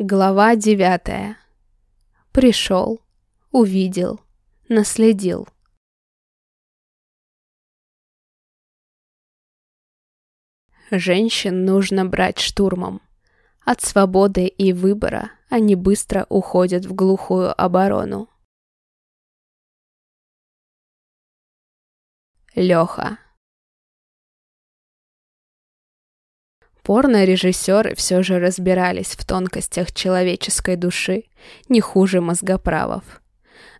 Глава девятая. Пришел, увидел, наследил. Женщин нужно брать штурмом. От свободы и выбора они быстро уходят в глухую оборону. Леха. Порно-режиссеры все же разбирались в тонкостях человеческой души не хуже мозгоправов.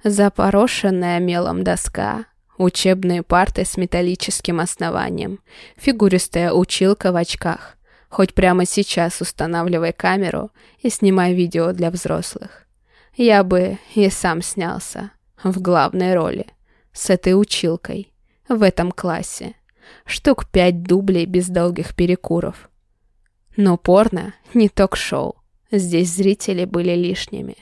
Запорошенная мелом доска, учебные парты с металлическим основанием, фигуристая училка в очках. Хоть прямо сейчас устанавливай камеру и снимай видео для взрослых. Я бы и сам снялся в главной роли с этой училкой в этом классе. Штук пять дублей без долгих перекуров. Но порно не ток-шоу. Здесь зрители были лишними.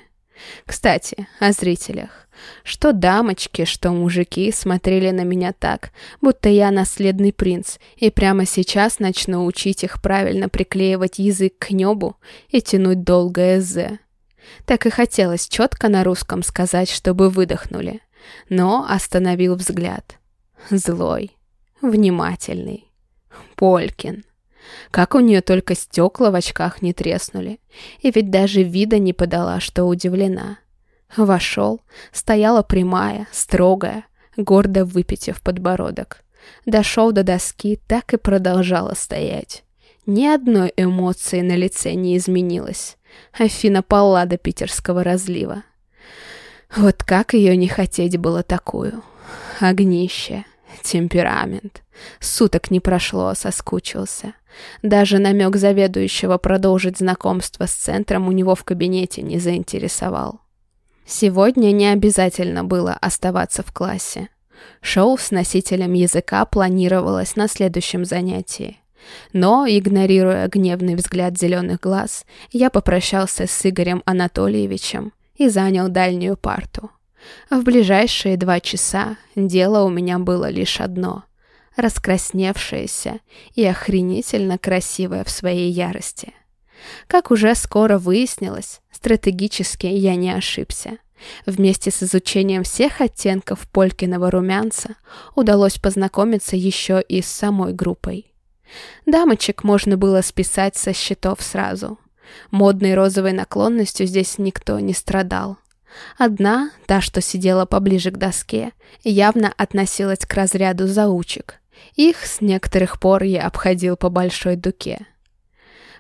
Кстати, о зрителях. Что дамочки, что мужики смотрели на меня так, будто я наследный принц, и прямо сейчас начну учить их правильно приклеивать язык к небу и тянуть долгое «з». Так и хотелось четко на русском сказать, чтобы выдохнули. Но остановил взгляд. Злой, внимательный. Полькин. Как у нее только стекла в очках не треснули. И ведь даже вида не подала, что удивлена. Вошел, стояла прямая, строгая, гордо выпитив подбородок. Дошел до доски, так и продолжала стоять. Ни одной эмоции на лице не изменилось. Афина Паллада питерского разлива. Вот как ее не хотеть было такую. Огнище, темперамент. Суток не прошло, соскучился. Даже намек заведующего продолжить знакомство с центром у него в кабинете не заинтересовал. Сегодня не обязательно было оставаться в классе. Шоу с носителем языка планировалось на следующем занятии. Но, игнорируя гневный взгляд зеленых глаз, я попрощался с Игорем Анатольевичем и занял дальнюю парту. В ближайшие два часа дело у меня было лишь одно — раскрасневшаяся и охренительно красивая в своей ярости. Как уже скоро выяснилось, стратегически я не ошибся. Вместе с изучением всех оттенков Полькиного румянца удалось познакомиться еще и с самой группой. Дамочек можно было списать со счетов сразу. Модной розовой наклонностью здесь никто не страдал. Одна, та, что сидела поближе к доске, явно относилась к разряду заучек, их с некоторых пор я обходил по большой дуке.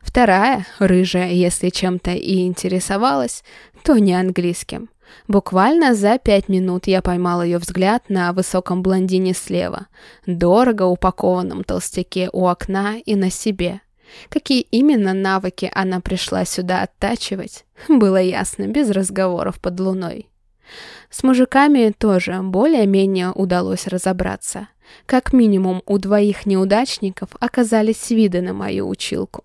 Вторая, рыжая, если чем-то и интересовалась, то не английским. Буквально за пять минут я поймал ее взгляд на высоком блондине слева, дорого упакованном толстяке у окна и на себе. Какие именно навыки она пришла сюда оттачивать, было ясно без разговоров под луной. С мужиками тоже более-менее удалось разобраться. Как минимум у двоих неудачников оказались виды на мою училку.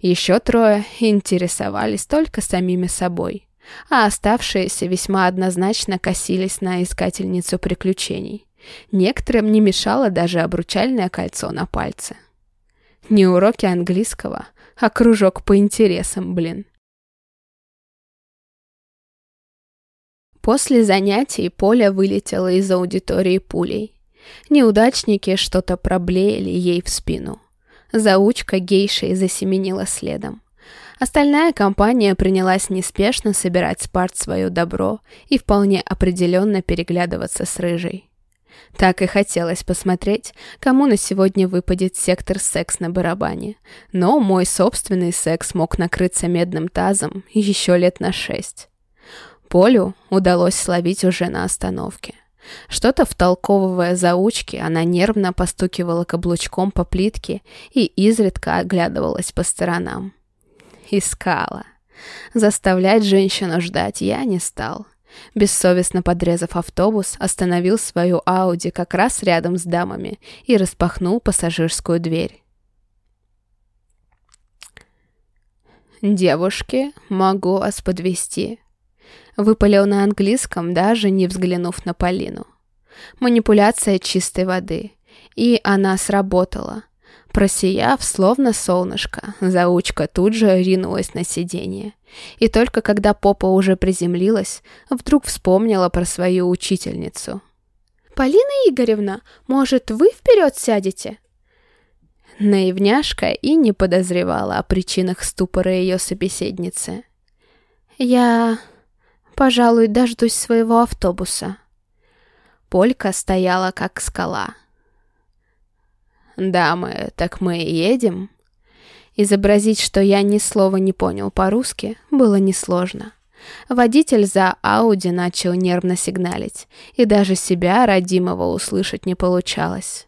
Еще трое интересовались только самими собой, а оставшиеся весьма однозначно косились на искательницу приключений. Некоторым не мешало даже обручальное кольцо на пальце. Не уроки английского, а кружок по интересам, блин. После занятий Поля вылетела из аудитории пулей. Неудачники что-то проблеяли ей в спину. Заучка гейшей засеменила следом. Остальная компания принялась неспешно собирать с парт свое добро и вполне определенно переглядываться с рыжей. Так и хотелось посмотреть, кому на сегодня выпадет сектор секс на барабане. Но мой собственный секс мог накрыться медным тазом еще лет на шесть. Полю удалось словить уже на остановке. Что-то втолковывая заучки, она нервно постукивала каблучком по плитке и изредка оглядывалась по сторонам. Искала. Заставлять женщину ждать я не стал. Бессовестно подрезав автобус, остановил свою Ауди как раз рядом с дамами и распахнул пассажирскую дверь. «Девушки, могу вас подвести Выпалил на английском, даже не взглянув на Полину. Манипуляция чистой воды. И она сработала. Просияв, словно солнышко, заучка тут же ринулась на сиденье. И только когда попа уже приземлилась, вдруг вспомнила про свою учительницу. «Полина Игоревна, может, вы вперед сядете?» Наивняшка и не подозревала о причинах ступора ее собеседницы. «Я, пожалуй, дождусь своего автобуса». Полька стояла как скала. «Дамы, так мы едем?» Изобразить, что я ни слова не понял по-русски, было несложно. Водитель за Ауди начал нервно сигналить, и даже себя, родимого, услышать не получалось.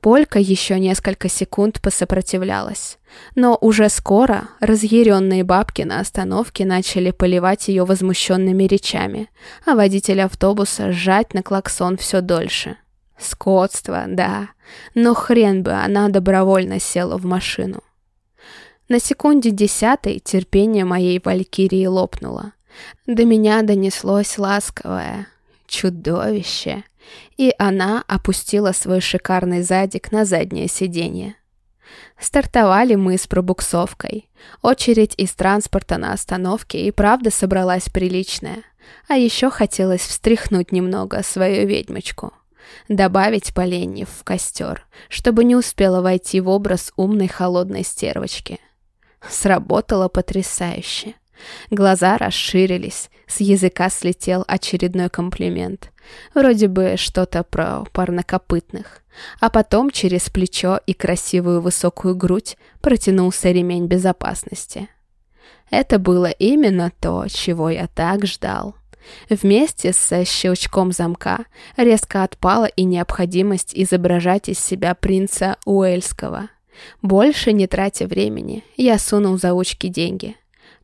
Полька еще несколько секунд посопротивлялась. Но уже скоро разъяренные бабки на остановке начали поливать ее возмущенными речами, а водитель автобуса сжать на клаксон все дольше. Скотство, да, но хрен бы она добровольно села в машину. На секунде десятой терпение моей валькирии лопнуло. До меня донеслось ласковое «чудовище», и она опустила свой шикарный задик на заднее сиденье. Стартовали мы с пробуксовкой. Очередь из транспорта на остановке и правда собралась приличная. А еще хотелось встряхнуть немного свою ведьмочку. Добавить поленьев в костер, чтобы не успела войти в образ умной холодной стервочки. Сработало потрясающе. Глаза расширились, с языка слетел очередной комплимент. Вроде бы что-то про парнокопытных. А потом через плечо и красивую высокую грудь протянулся ремень безопасности. Это было именно то, чего я так ждал. Вместе со щелчком замка резко отпала и необходимость изображать из себя принца Уэльского. Больше не тратя времени, я сунул заучки деньги.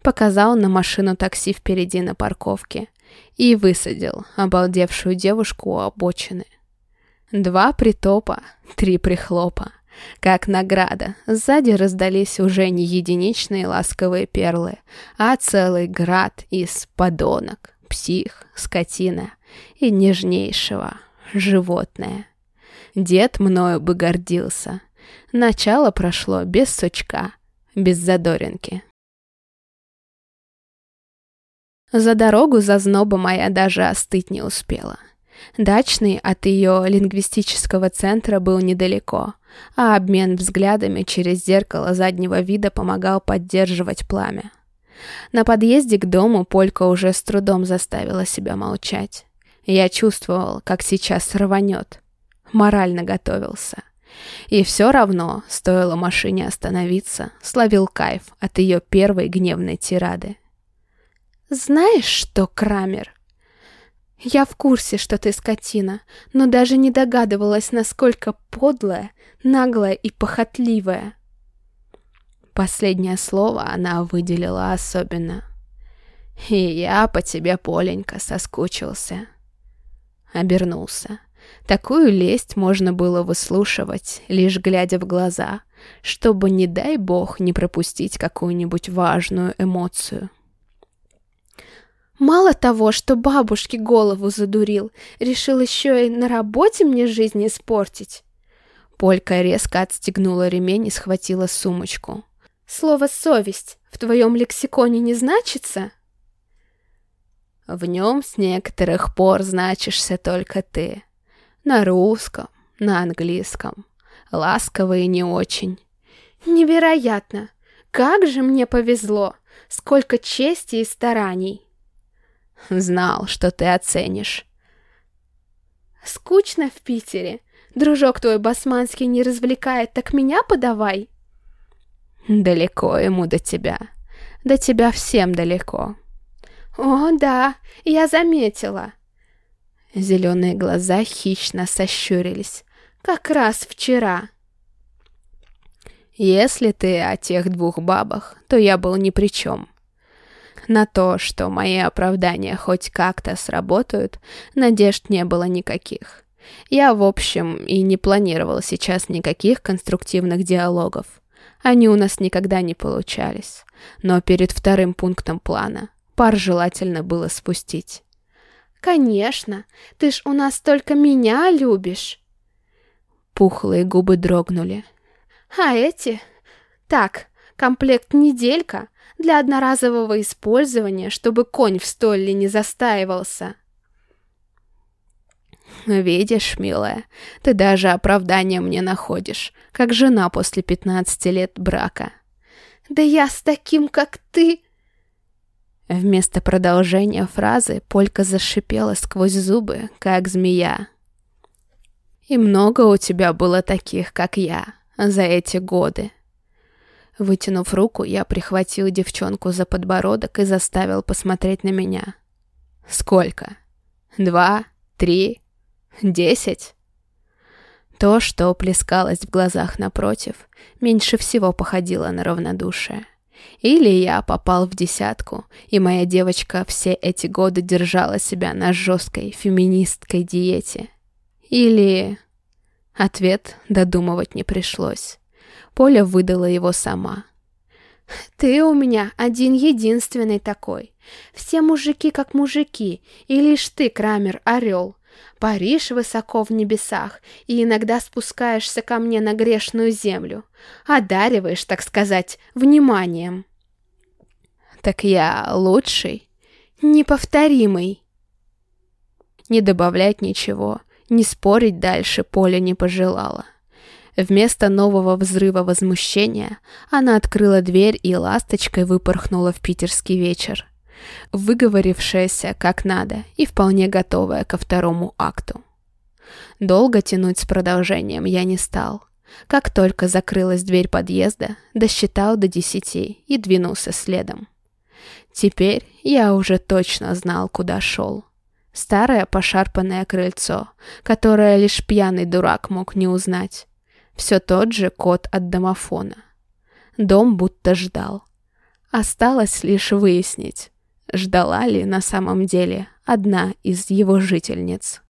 Показал на машину такси впереди на парковке и высадил обалдевшую девушку у обочины. Два притопа, три прихлопа. Как награда, сзади раздались уже не единичные ласковые перлы, а целый град из подонок, псих, скотина и нежнейшего животное. Дед мною бы гордился. Начало прошло без сучка, без задоринки. За дорогу зазноба моя даже остыть не успела. Дачный от ее лингвистического центра был недалеко, а обмен взглядами через зеркало заднего вида помогал поддерживать пламя. На подъезде к дому Полька уже с трудом заставила себя молчать. Я чувствовал, как сейчас рванет. Морально готовился. И все равно, стоило машине остановиться, словил кайф от ее первой гневной тирады. «Знаешь что, Крамер?» «Я в курсе, что ты скотина, но даже не догадывалась, насколько подлая, наглая и похотливая». Последнее слово она выделила особенно. «И я по тебе, Поленька, соскучился». Обернулся. Такую лесть можно было выслушивать, лишь глядя в глаза, чтобы, не дай бог, не пропустить какую-нибудь важную эмоцию. Мало того, что бабушке голову задурил, решил еще и на работе мне жизнь испортить. Полька резко отстегнула ремень и схватила сумочку. Слово «совесть» в твоем лексиконе не значится? В нем с некоторых пор значишься только ты. На русском, на английском. Ласково и не очень. Невероятно! Как же мне повезло! Сколько чести и стараний! Знал, что ты оценишь. Скучно в Питере. Дружок твой басманский не развлекает, так меня подавай. Далеко ему до тебя. До тебя всем далеко. О, да, я заметила. Зеленые глаза хищно сощурились. Как раз вчера. Если ты о тех двух бабах, то я был ни при чем. На то, что мои оправдания хоть как-то сработают, надежд не было никаких. Я, в общем, и не планировал сейчас никаких конструктивных диалогов. Они у нас никогда не получались. Но перед вторым пунктом плана пар желательно было спустить. «Конечно, ты ж у нас только меня любишь!» Пухлые губы дрогнули. А эти? Так, комплект неделька для одноразового использования, чтобы конь в стойле не застаивался. Видишь, милая, ты даже оправдание мне находишь, как жена после 15 лет брака. Да я с таким, как ты... Вместо продолжения фразы Полька зашипела сквозь зубы, как змея. И много у тебя было таких, как я, за эти годы. Вытянув руку, я прихватил девчонку за подбородок и заставил посмотреть на меня. Сколько? Два? Три? Десять? То, что плескалось в глазах напротив, меньше всего походило на равнодушие. Или я попал в десятку, и моя девочка все эти годы держала себя на жесткой феминистской диете. Или... Ответ додумывать не пришлось. Поля выдала его сама. «Ты у меня один-единственный такой. Все мужики как мужики, и лишь ты, Крамер, орел. Паришь высоко в небесах и иногда спускаешься ко мне на грешную землю. Одариваешь, так сказать, вниманием». «Так я лучший?» «Неповторимый». Не добавлять ничего, не спорить дальше Поля не пожелала. Вместо нового взрыва возмущения она открыла дверь и ласточкой выпорхнула в питерский вечер. Выговорившаяся как надо и вполне готовая ко второму акту. Долго тянуть с продолжением я не стал. Как только закрылась дверь подъезда, досчитал до десяти и двинулся следом. Теперь я уже точно знал, куда шел. Старое пошарпанное крыльцо, которое лишь пьяный дурак мог не узнать. Все тот же код от домофона. Дом будто ждал. Осталось лишь выяснить, ждала ли на самом деле одна из его жительниц.